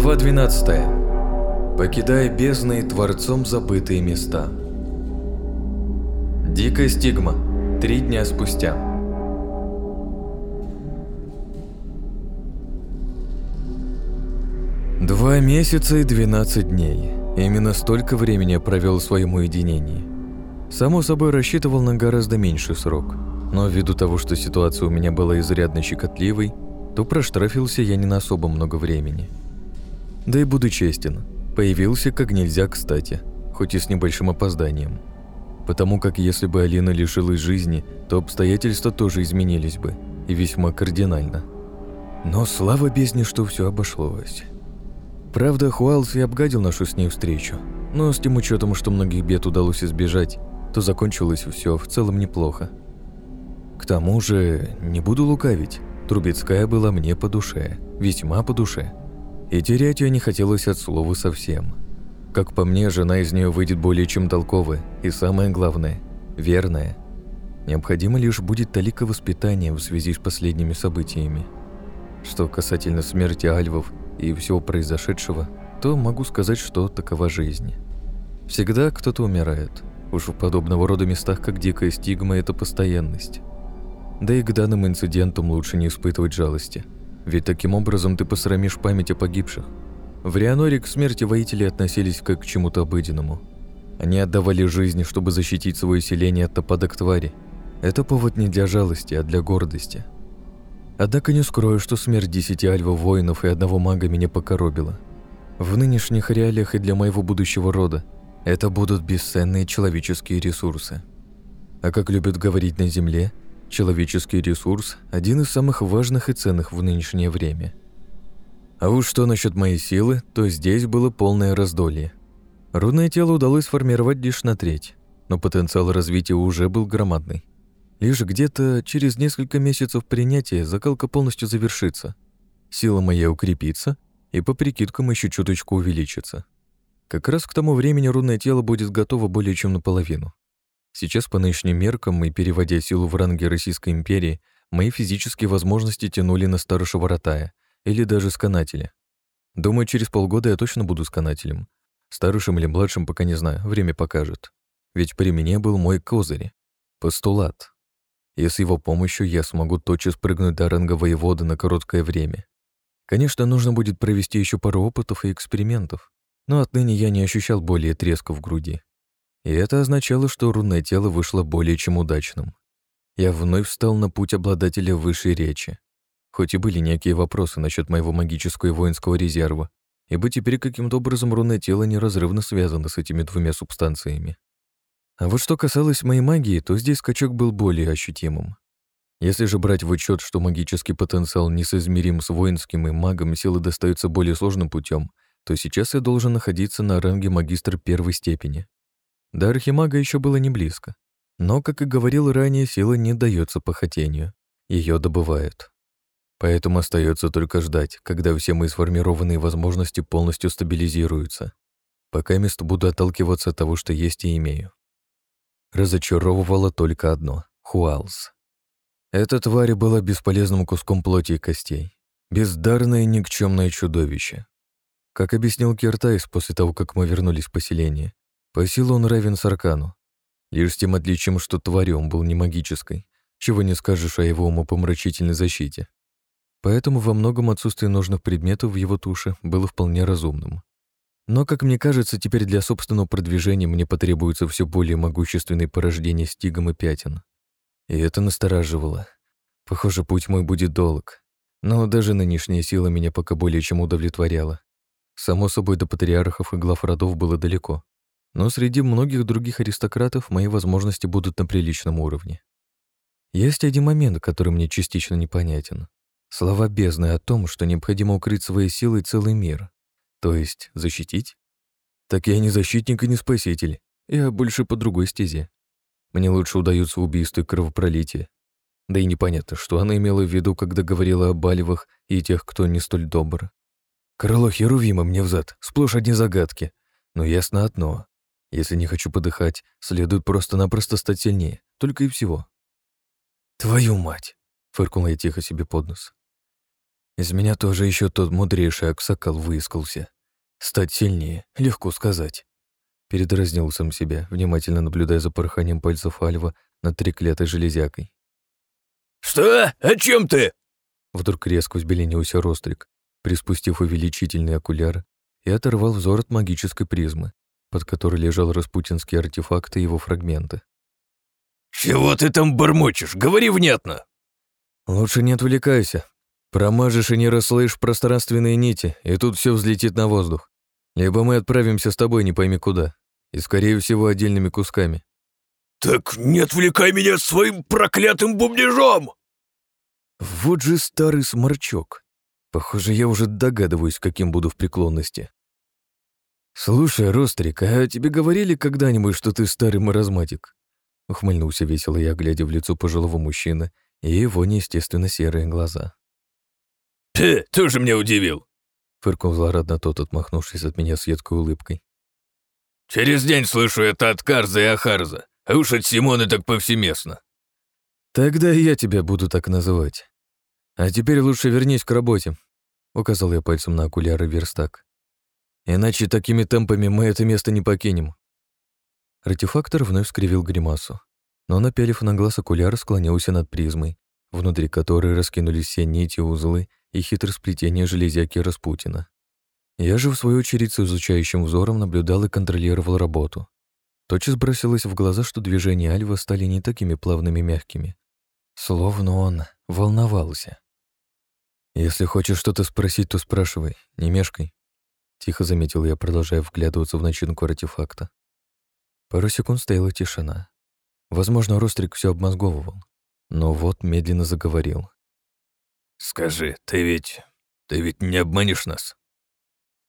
Глава 12. Покидая бездны и Творцом забытые места. Дикая стигма. Три дня спустя. Два месяца и 12 дней. Именно столько времени я провел в своем уединении. Само собой, рассчитывал на гораздо меньший срок. Но ввиду того, что ситуация у меня была изрядно щекотливой, то проштрафился я не на особо много времени. Да и буду честен, появился как нельзя кстати, хоть и с небольшим опозданием. Потому как если бы Алина лишилась жизни, то обстоятельства тоже изменились бы, и весьма кардинально. Но слава бездне, что все обошлось. Правда, Хуалс и обгадил нашу с ней встречу, но с тем учетом, что многих бед удалось избежать, то закончилось все в целом неплохо. К тому же, не буду лукавить, Трубецкая была мне по душе, весьма по душе. И терять ее не хотелось от слова совсем. Как по мне, жена из нее выйдет более чем толковая, и самое главное – верная. Необходимо лишь будет талика воспитания в связи с последними событиями. Что касательно смерти альвов и всего произошедшего, то могу сказать, что такова жизнь. Всегда кто-то умирает. Уж в подобного рода местах, как дикая стигма, это постоянность. Да и к данным инцидентам лучше не испытывать жалости, ведь таким образом ты посрамишь память о погибших. В Рианоре к смерти воители относились как к чему-то обыденному. Они отдавали жизни, чтобы защитить свое селение от нападок твари. Это повод не для жалости, а для гордости. Однако не скрою, что смерть десяти альвов воинов и одного мага меня покоробила. В нынешних реалиях и для моего будущего рода это будут бесценные человеческие ресурсы. А как любят говорить на Земле, Человеческий ресурс – один из самых важных и ценных в нынешнее время. А уж что насчет моей силы, то здесь было полное раздолье. Рудное тело удалось сформировать лишь на треть, но потенциал развития уже был громадный. Лишь где-то через несколько месяцев принятия закалка полностью завершится. Сила моя укрепится, и по прикидкам еще чуточку увеличится. Как раз к тому времени рудное тело будет готово более чем наполовину. Сейчас по нынешним меркам и переводя силу в ранге Российской империи, мои физические возможности тянули на старшего ротая или даже сканателя. Думаю, через полгода я точно буду сканателем. Старшим или младшим пока не знаю, время покажет. Ведь при мне был мой козырь — постулат. И с его помощью я смогу тотчас прыгнуть до ранга воевода на короткое время. Конечно, нужно будет провести еще пару опытов и экспериментов, но отныне я не ощущал более треска в груди. И это означало, что рунное тело вышло более чем удачным. Я вновь встал на путь обладателя высшей речи. Хоть и были некие вопросы насчет моего магического и воинского резерва, ибо теперь каким-то образом рунное тело неразрывно связано с этими двумя субстанциями. А вот что касалось моей магии, то здесь скачок был более ощутимым. Если же брать в учет, что магический потенциал несоизмерим с воинским и магом, силы достаются более сложным путем, то сейчас я должен находиться на ранге магистра первой степени. До архимага еще было не близко. Но, как и говорил ранее, сила не дается по хотению. Ее добывают. Поэтому остается только ждать, когда все мои сформированные возможности полностью стабилизируются. Пока мест буду отталкиваться от того, что есть и имею. Разочаровывало только одно — Хуалс. Эта тварь была бесполезным куском плоти и костей. Бездарное никчемное чудовище. Как объяснил Киртайс после того, как мы вернулись в поселение, по силу он равен Саркану. Лишь с тем отличием, что тварью он был не магической, чего не скажешь о его умопомрачительной защите. Поэтому во многом отсутствие нужных предметов в его туше было вполне разумным. Но, как мне кажется, теперь для собственного продвижения мне потребуется все более могущественные порождения стигом и пятен. И это настораживало. Похоже, путь мой будет долг. Но даже нынешняя сила меня пока более чем удовлетворяла. Само собой, до патриархов и глав родов было далеко но среди многих других аристократов мои возможности будут на приличном уровне. Есть один момент, который мне частично непонятен. Слова бездны о том, что необходимо укрыть своей силой целый мир. То есть защитить? Так я не защитник и не спаситель. Я больше по другой стезе. Мне лучше удаются убийства и кровопролитие. Да и непонятно, что она имела в виду, когда говорила о Балевах и тех, кто не столь добр. Крыло Херувима мне взад, сплошь одни загадки. Но ясно одно. Если не хочу подыхать, следует просто-напросто стать сильнее, только и всего. «Твою мать!» — фыркнула я тихо себе под нос. Из меня тоже еще тот мудрейший Аксакал выискался. Стать сильнее, легко сказать. Передразнил сам себя, внимательно наблюдая за порханием пальцев Альва над треклятой железякой. «Что? О чем ты?» Вдруг резко взбеленился Рострик, приспустив увеличительный окуляр и оторвал взор от магической призмы, под которой лежал распутинский артефакт и его фрагменты. «Чего ты там бормочешь? Говори внятно!» «Лучше не отвлекайся. Промажешь и не расслышишь пространственные нити, и тут все взлетит на воздух. Либо мы отправимся с тобой не пойми куда, и, скорее всего, отдельными кусками». «Так не отвлекай меня своим проклятым бубнежом!» Вот же старый сморчок. Похоже, я уже догадываюсь, каким буду в преклонности. «Слушай, Рострик, а тебе говорили когда-нибудь, что ты старый маразматик?» Ухмыльнулся весело я, глядя в лицо пожилого мужчины и его неестественно серые глаза. «Ты тоже меня удивил!» Фыркнул злорадно тот, отмахнувшись от меня с едкой улыбкой. «Через день слышу это от Карза и Ахарза, а уж от Симона так повсеместно». «Тогда и я тебя буду так называть. А теперь лучше вернись к работе», — указал я пальцем на окуляры верстак. «Иначе такими темпами мы это место не покинем». Артефактор вновь скривил гримасу, но, напялив на глаз окуляр, склонился над призмой, внутри которой раскинулись все нити, узлы и хитросплетения железяки Распутина. Я же, в свою очередь, с изучающим взором наблюдал и контролировал работу. Тотчас бросилось в глаза, что движения Альва стали не такими плавными мягкими. Словно он волновался. «Если хочешь что-то спросить, то спрашивай, не мешкай», — тихо заметил я, продолжая вглядываться в начинку артефакта. Пару секунд стояла тишина. Возможно, Рострик все обмозговывал, но вот медленно заговорил. «Скажи, ты ведь... ты ведь не обманешь нас?»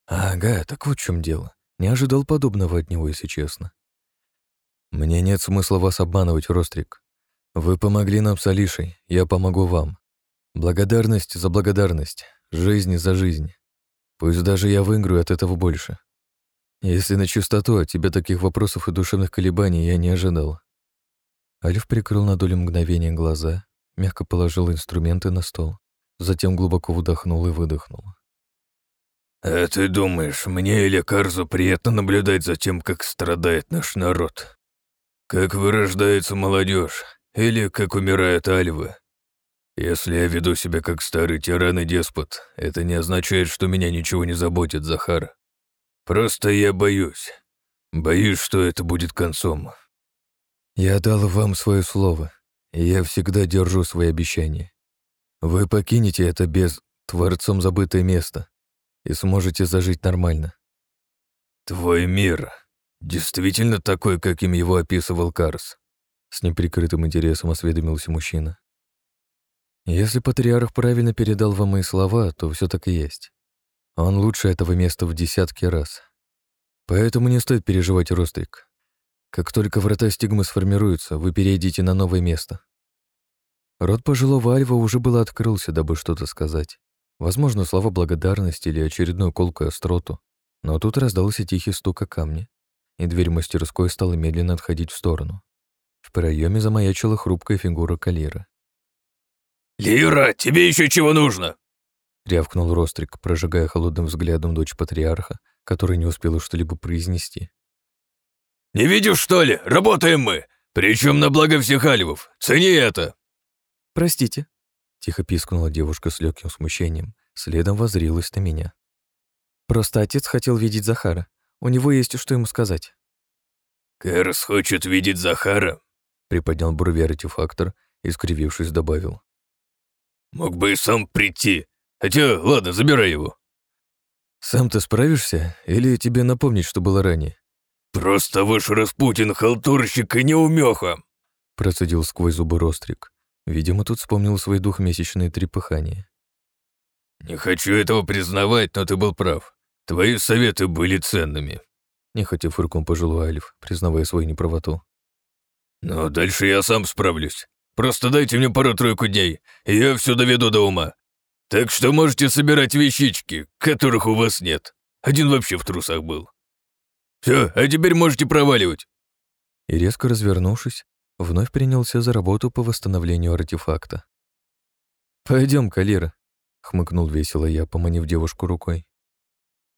«Ага, так вот в чем дело. Не ожидал подобного от него, если честно. Мне нет смысла вас обманывать, Рострик. Вы помогли нам с Алишей, я помогу вам. Благодарность за благодарность, жизнь за жизнь. Пусть даже я выиграю от этого больше. Если на чистоту, от тебя таких вопросов и душевных колебаний я не ожидал». Алиф прикрыл на долю мгновения глаза, мягко положил инструменты на стол затем глубоко вдохнул и выдохнул. «А ты думаешь, мне или Карзу приятно наблюдать за тем, как страдает наш народ? Как вырождается молодежь, или как умирают альвы? Если я веду себя как старый тиран и деспот, это не означает, что меня ничего не заботит, Захар. Просто я боюсь. Боюсь, что это будет концом». «Я дал вам свое слово, и я всегда держу свои обещания. Вы покинете это без творцом забытое место и сможете зажить нормально. Твой мир действительно такой, каким его описывал Карс? С неприкрытым интересом осведомился мужчина. Если патриарх правильно передал вам мои слова, то все так и есть. Он лучше этого места в десятки раз. Поэтому не стоит переживать, Рострик. Как только врата стигмы сформируются, вы перейдете на новое место. Рот пожилого Альва уже было открылся, дабы что-то сказать. Возможно, слова благодарности или очередную колкую остроту. Но тут раздался тихий стук о камне, и дверь мастерской стала медленно отходить в сторону. В проеме замаячила хрупкая фигура Калира. «Лира, тебе еще чего нужно?» — рявкнул Рострик, прожигая холодным взглядом дочь патриарха, который не успела что-либо произнести. «Не видишь, что ли? Работаем мы! Причем на благо всех альвов! Цени это!» «Простите», — тихо пискнула девушка с легким смущением, следом возрилась на меня. «Просто отец хотел видеть Захара. У него есть что ему сказать». «Кэрс хочет видеть Захара», — приподнял брови артефактор и, скривившись, добавил. «Мог бы и сам прийти. Хотя, ладно, забирай его». «Сам ты справишься? Или тебе напомнить, что было ранее?» «Просто ваш Распутин халтурщик и неумеха!» Процедил сквозь зубы Рострик. Видимо, тут вспомнил свои двухмесячные трепыхания. «Не хочу этого признавать, но ты был прав. Твои советы были ценными», — нехотя фырком пожил Альф, признавая свою неправоту. «Но дальше я сам справлюсь. Просто дайте мне пару-тройку дней, и я все доведу до ума. Так что можете собирать вещички, которых у вас нет. Один вообще в трусах был. Все, а теперь можете проваливать». И резко развернувшись, вновь принялся за работу по восстановлению артефакта. Пойдем, Калира. — хмыкнул весело я, поманив девушку рукой.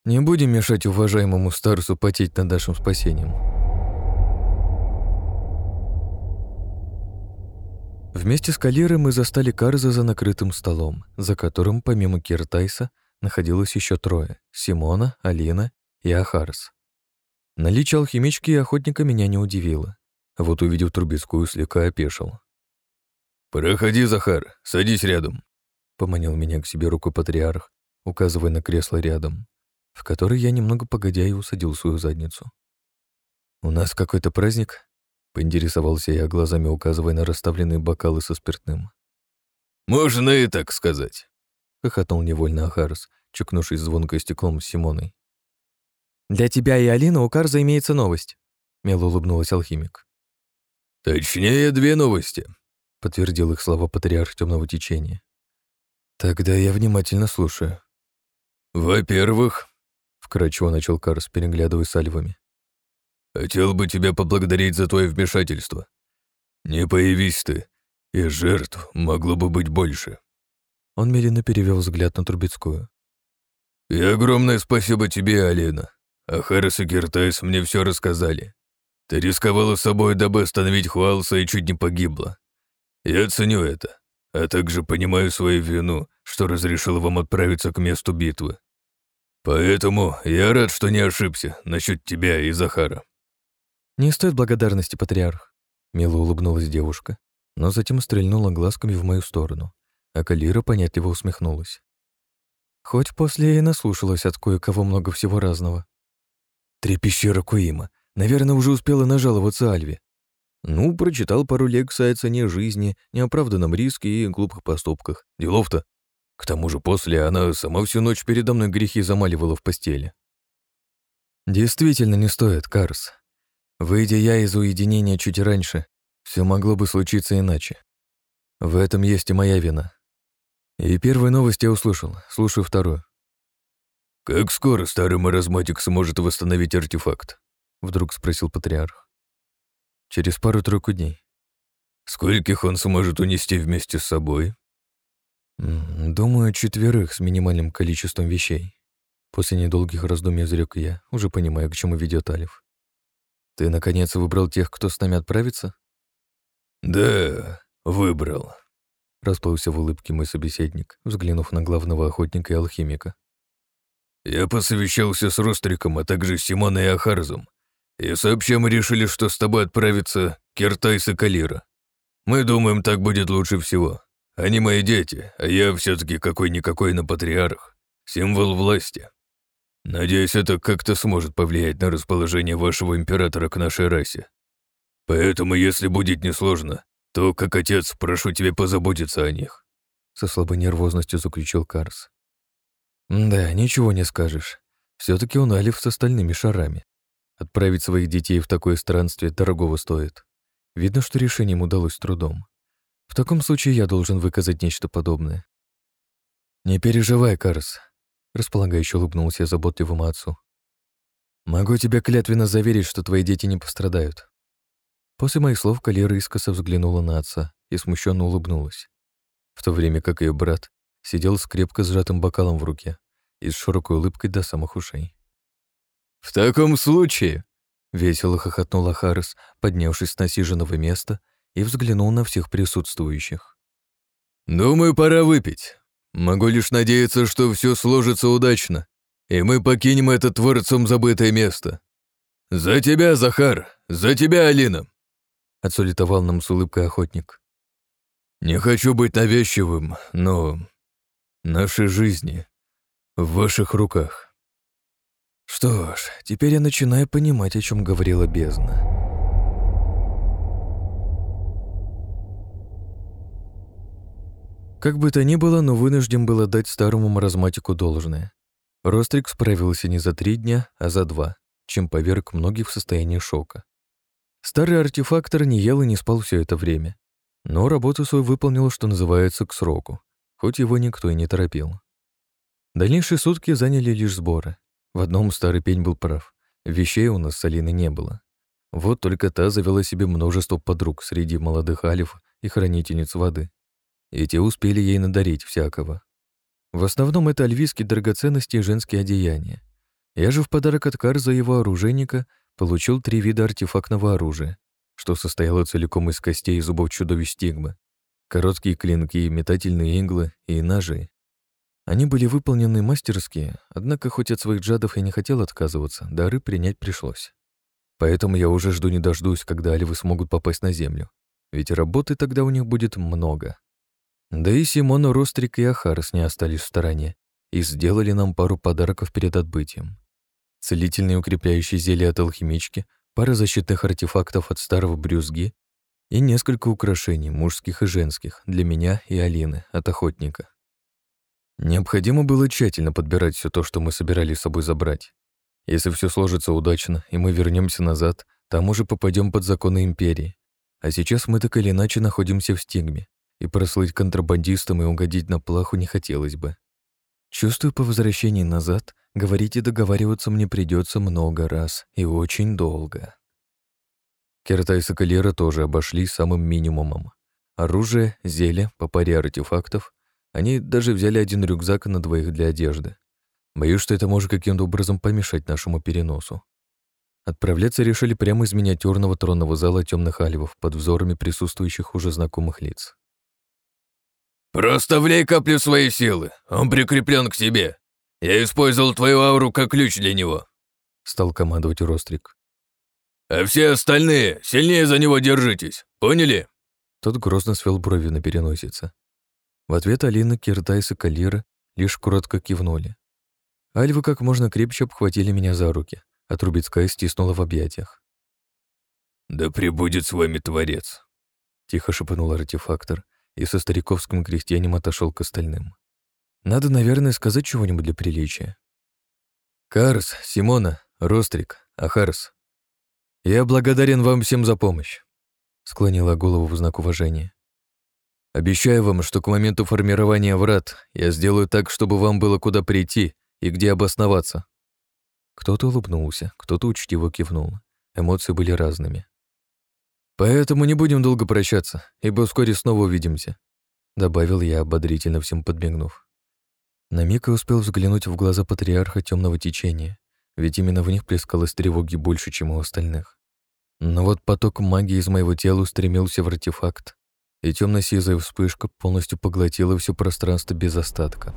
«Не будем мешать уважаемому старцу потеть над нашим спасением». Вместе с Калирой мы застали Карза за накрытым столом, за которым, помимо Киртайса, находилось еще трое — Симона, Алина и Ахарс. Наличие алхимички и охотника меня не удивило. Вот увидев Трубецкую, слегка опешил. «Проходи, Захар, садись рядом», — поманил меня к себе рукой патриарх, указывая на кресло рядом, в которое я немного погодя и усадил свою задницу. «У нас какой-то праздник?» — поинтересовался я, глазами указывая на расставленные бокалы со спиртным. «Можно и так сказать», — хохотнул невольно Ахарс, чукнувшись звонкой стеклом с Симоной. «Для тебя и Алины у Карза имеется новость», — мило улыбнулась алхимик. «Точнее, две новости», — подтвердил их слова патриарх темного течения. «Тогда я внимательно слушаю». «Во-первых», — вкратчиво начал Карс, переглядывая с альвами, «хотел бы тебя поблагодарить за твое вмешательство. Не появись ты, и жертв могло бы быть больше». Он медленно перевел взгляд на Трубецкую. «И огромное спасибо тебе, Алина. А Харрис и Киртайс мне все рассказали. Ты рисковала собой, дабы остановить Хуалса и чуть не погибла. Я ценю это, а также понимаю свою вину, что разрешил вам отправиться к месту битвы. Поэтому я рад, что не ошибся насчет тебя и Захара». «Не стоит благодарности, патриарх», — мило улыбнулась девушка, но затем стрельнула глазками в мою сторону, а Калира понятливо усмехнулась. Хоть после и наслушалась от кое-кого много всего разного. Три пещеры Куима. Наверное, уже успела нажаловаться Альве. Ну, прочитал пару лекций о цене жизни, неоправданном риске и глупых поступках. Делов-то. К тому же после она сама всю ночь передо мной грехи замаливала в постели. Действительно не стоит, Карс. Выйдя я из уединения чуть раньше, все могло бы случиться иначе. В этом есть и моя вина. И первую новость я услышал, слушаю вторую. «Как скоро старый маразматик сможет восстановить артефакт?» — вдруг спросил патриарх. «Через пару-тройку дней». «Скольких он сможет унести вместе с собой?» «Думаю, четверых с минимальным количеством вещей». После недолгих раздумий изрек я, уже понимая, к чему ведет Алиф. «Ты, наконец, выбрал тех, кто с нами отправится?» «Да, выбрал», — расплылся в улыбке мой собеседник, взглянув на главного охотника и алхимика. Я посовещался с Ростриком, а также с Симоной и Ахарзом. И сообща мы решили, что с тобой отправится Киртайс и Калира. Мы думаем, так будет лучше всего. Они мои дети, а я все таки какой-никакой на патриарх. Символ власти. Надеюсь, это как-то сможет повлиять на расположение вашего императора к нашей расе. Поэтому, если будет несложно, то, как отец, прошу тебя позаботиться о них. Со слабой нервозностью заключил Карс. Да, ничего не скажешь. все таки он Алиф с остальными шарами. Отправить своих детей в такое странствие дорогого стоит. Видно, что решение ему удалось трудом. В таком случае я должен выказать нечто подобное. «Не переживай, Карс», — располагающе улыбнулся я заботливому отцу. «Могу тебя клятвенно заверить, что твои дети не пострадают». После моих слов Калера искоса взглянула на отца и смущенно улыбнулась, в то время как ее брат сидел с крепко сжатым бокалом в руке и с широкой улыбкой до самых ушей. «В таком случае», — весело хохотнул Харрис, поднявшись с насиженного места и взглянул на всех присутствующих. «Думаю, пора выпить. Могу лишь надеяться, что все сложится удачно, и мы покинем это творцом забытое место. За тебя, Захар! За тебя, Алина!» Отсулитовал нам с улыбкой охотник. «Не хочу быть навязчивым, но Наши жизни в ваших руках. Что ж, теперь я начинаю понимать, о чем говорила бездна. Как бы то ни было, но вынужден был отдать старому маразматику должное. Рострик справился не за три дня, а за два, чем поверг многих в состояние шока. Старый артефактор не ел и не спал все это время, но работу свою выполнил, что называется, к сроку хоть его никто и не торопил. Дальнейшие сутки заняли лишь сборы. В одном старый пень был прав. Вещей у нас с Алиной не было. Вот только та завела себе множество подруг среди молодых алиф и хранительниц воды. И те успели ей надарить всякого. В основном это альвийские драгоценности и женские одеяния. Я же в подарок от Карза его оружейника получил три вида артефактного оружия, что состояло целиком из костей и зубов чудовищ стигмы, короткие клинки, метательные иглы и ножи. Они были выполнены мастерски, однако хоть от своих джадов я не хотел отказываться, дары принять пришлось. Поэтому я уже жду не дождусь, когда альвы смогут попасть на землю, ведь работы тогда у них будет много. Да и Симон, Рострик и Ахарс не остались в стороне и сделали нам пару подарков перед отбытием. Целительные укрепляющие зелья от алхимички, пара защитных артефактов от старого брюзги и несколько украшений, мужских и женских, для меня и Алины, от охотника. Необходимо было тщательно подбирать все то, что мы собирались с собой забрать. Если все сложится удачно, и мы вернемся назад, там уже попадем под законы Империи. А сейчас мы так или иначе находимся в стигме, и прослыть контрабандистом и угодить на плаху не хотелось бы. Чувствую, по возвращении назад говорить и договариваться мне придется много раз и очень долго. Керта и Соколера тоже обошли самым минимумом. Оружие, зелье, по паре артефактов, они даже взяли один рюкзак на двоих для одежды. Боюсь, что это может каким-то образом помешать нашему переносу. Отправляться решили прямо из миниатюрного тронного зала темных альвов под взорами присутствующих уже знакомых лиц. «Просто влей каплю своей силы, он прикреплен к тебе. Я использовал твою ауру как ключ для него», — стал командовать Рострик. «А все остальные сильнее за него держитесь, поняли?» Тот грозно свел брови на переносице. В ответ Алина, Киртайс и Калира лишь коротко кивнули. Альвы как можно крепче обхватили меня за руки, а Трубецкая стиснула в объятиях. «Да пребудет с вами Творец», — тихо шепнул артефактор и со стариковским крестьянем отошел к остальным. «Надо, наверное, сказать чего-нибудь для приличия». «Карс, Симона, Рострик, Ахарс, я благодарен вам всем за помощь», — склонила голову в знак уважения. Обещаю вам, что к моменту формирования врат я сделаю так, чтобы вам было куда прийти и где обосноваться». Кто-то улыбнулся, кто-то учтиво кивнул. Эмоции были разными. «Поэтому не будем долго прощаться, ибо вскоре снова увидимся», добавил я, ободрительно всем подмигнув. На миг я успел взглянуть в глаза патриарха темного течения, ведь именно в них плескалось тревоги больше, чем у остальных. Но вот поток магии из моего тела устремился в артефакт, и темно-сизая вспышка полностью поглотила все пространство без остатка.